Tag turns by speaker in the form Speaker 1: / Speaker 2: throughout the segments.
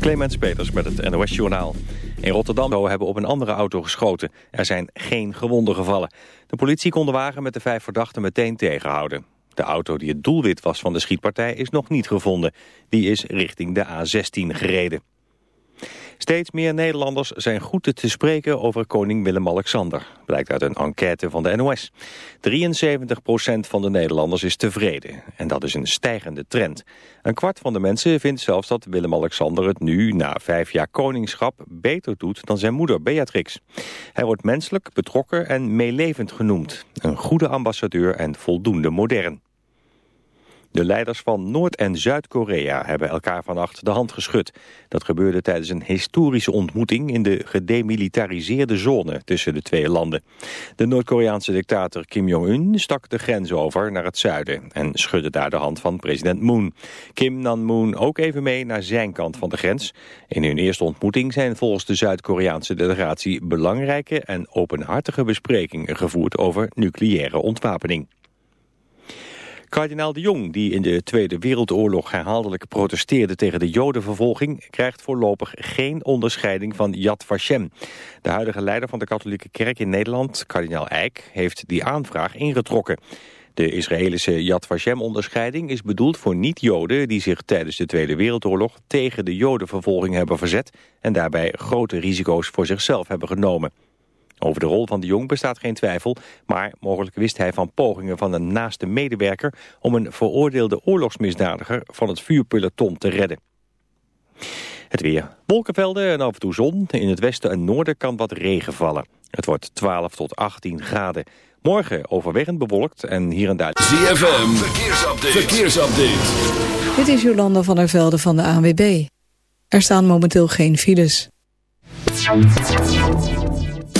Speaker 1: Clemens Peters met het NOS Journaal. In Rotterdam hebben op een andere auto geschoten. Er zijn geen gewonden gevallen. De politie kon de wagen met de vijf verdachten meteen tegenhouden. De auto die het doelwit was van de schietpartij is nog niet gevonden. Die is richting de A16 gereden. Steeds meer Nederlanders zijn goed te spreken over koning Willem-Alexander, blijkt uit een enquête van de NOS. 73% van de Nederlanders is tevreden en dat is een stijgende trend. Een kwart van de mensen vindt zelfs dat Willem-Alexander het nu, na vijf jaar koningschap, beter doet dan zijn moeder Beatrix. Hij wordt menselijk, betrokken en meelevend genoemd. Een goede ambassadeur en voldoende modern. De leiders van Noord- en Zuid-Korea hebben elkaar vannacht de hand geschud. Dat gebeurde tijdens een historische ontmoeting in de gedemilitariseerde zone tussen de twee landen. De Noord-Koreaanse dictator Kim Jong-un stak de grens over naar het zuiden en schudde daar de hand van president Moon. Kim nam Moon ook even mee naar zijn kant van de grens. In hun eerste ontmoeting zijn volgens de Zuid-Koreaanse delegatie belangrijke en openhartige besprekingen gevoerd over nucleaire ontwapening. Kardinaal de Jong, die in de Tweede Wereldoorlog herhaaldelijk protesteerde tegen de jodenvervolging, krijgt voorlopig geen onderscheiding van Yad Vashem. De huidige leider van de katholieke kerk in Nederland, kardinaal Eijk, heeft die aanvraag ingetrokken. De Israëlische Yad Vashem-onderscheiding is bedoeld voor niet-Joden... die zich tijdens de Tweede Wereldoorlog tegen de Jodenvervolging hebben verzet... en daarbij grote risico's voor zichzelf hebben genomen. Over de rol van de Jong bestaat geen twijfel, maar mogelijk wist hij van pogingen van een naaste medewerker om een veroordeelde oorlogsmisdadiger van het vuurpeloton te redden. Het weer. Wolkenvelden en af en toe zon. In het westen en noorden kan wat regen vallen. Het wordt 12 tot 18 graden. Morgen overwegend bewolkt en hier en daar...
Speaker 2: ZFM, verkeersupdate. verkeersupdate.
Speaker 3: Dit is Jolanda van der Velde van de ANWB. Er staan momenteel geen files.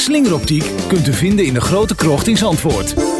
Speaker 4: Slingeroptiek kunt u vinden in de grote krocht in Zandvoort.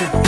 Speaker 5: Africa.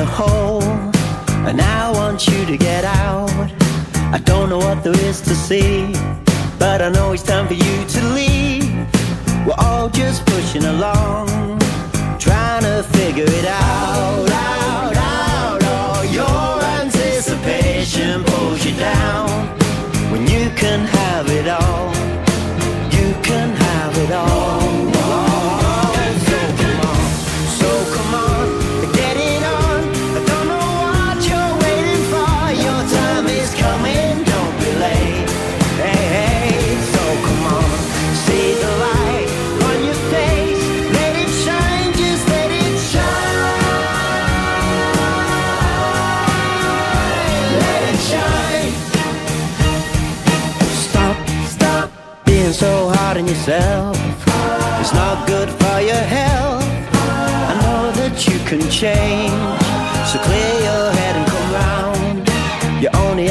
Speaker 5: a
Speaker 6: hole, and I want you to get out. I don't know what there is to see, but I know it's time for you to leave. We're all just pushing along.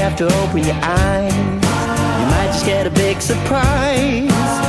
Speaker 6: have to open your eyes. You might just get a big surprise.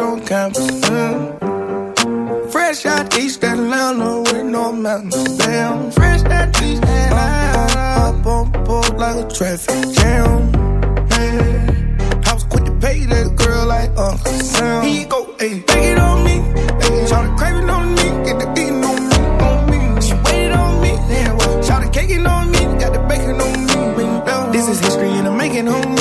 Speaker 7: on
Speaker 8: campus. Mm. Fresh out East Atlanta with no mountains. Damn, fresh out East Atlanta. Up on board like a traffic jam. Yeah. I was quick to pay that girl like Uncle Sam. You go, ayy, take it on me. Ayy, try it on me, get the beating on me, on me. She waited on me, yeah, well, try cake it on me, got the bacon on me. This is history and I'm making on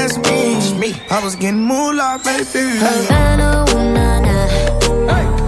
Speaker 8: that's me. me. I was getting moolah, baby.
Speaker 9: Havana, ooh, nah, nah. Half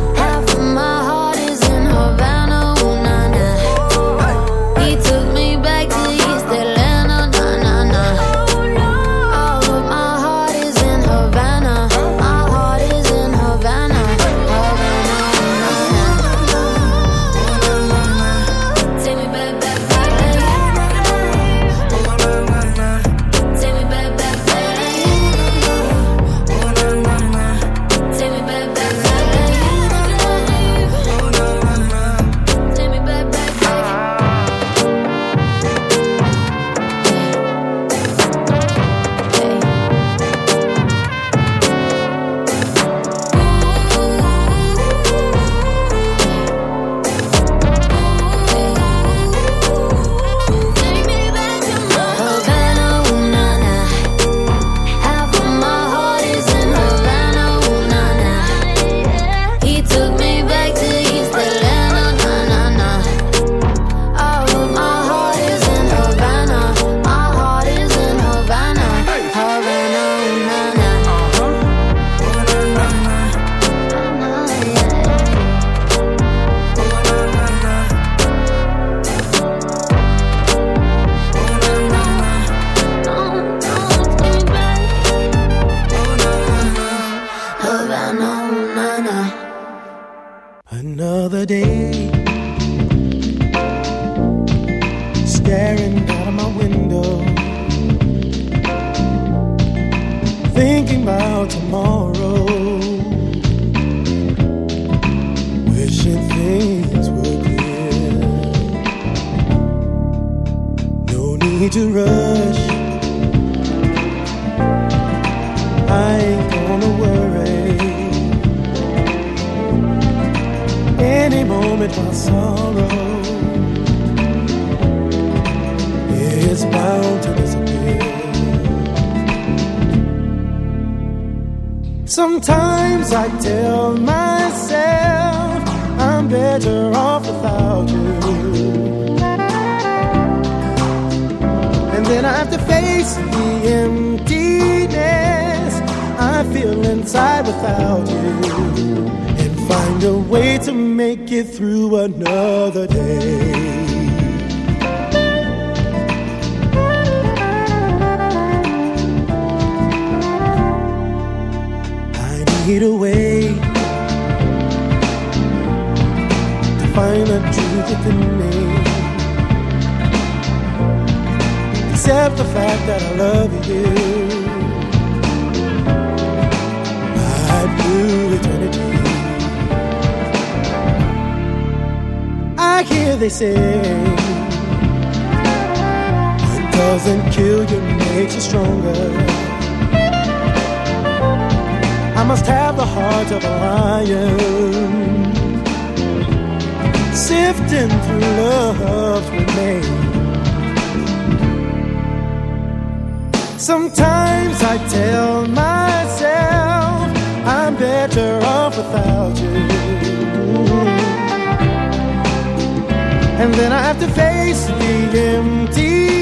Speaker 8: doesn't kill you makes you stronger. I must have the heart of a lion, sifting through love's remains. Sometimes I tell myself I'm better off without you. And then I have to face the emptiness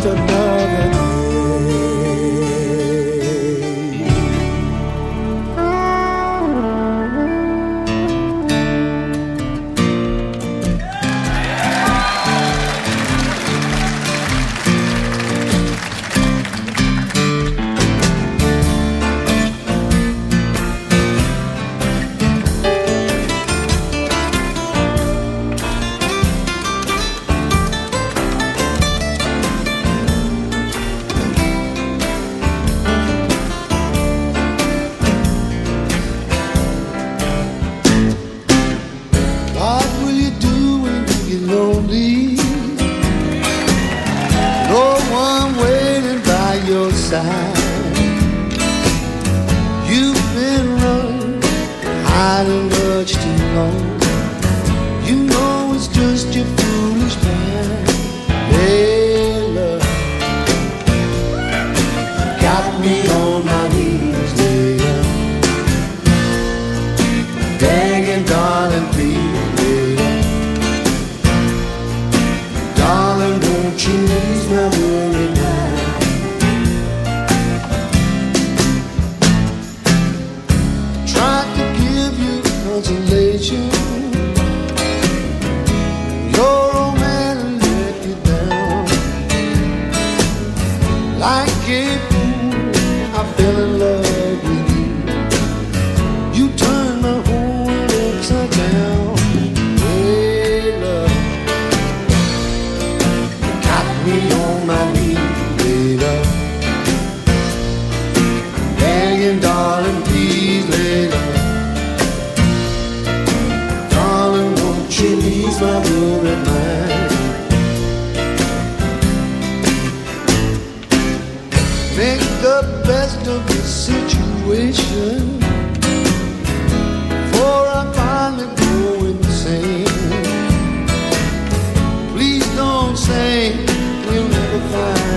Speaker 10: just
Speaker 11: about Make the best of the situation. For I finally go insane. Please don't say we'll never find.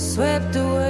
Speaker 5: Swept away,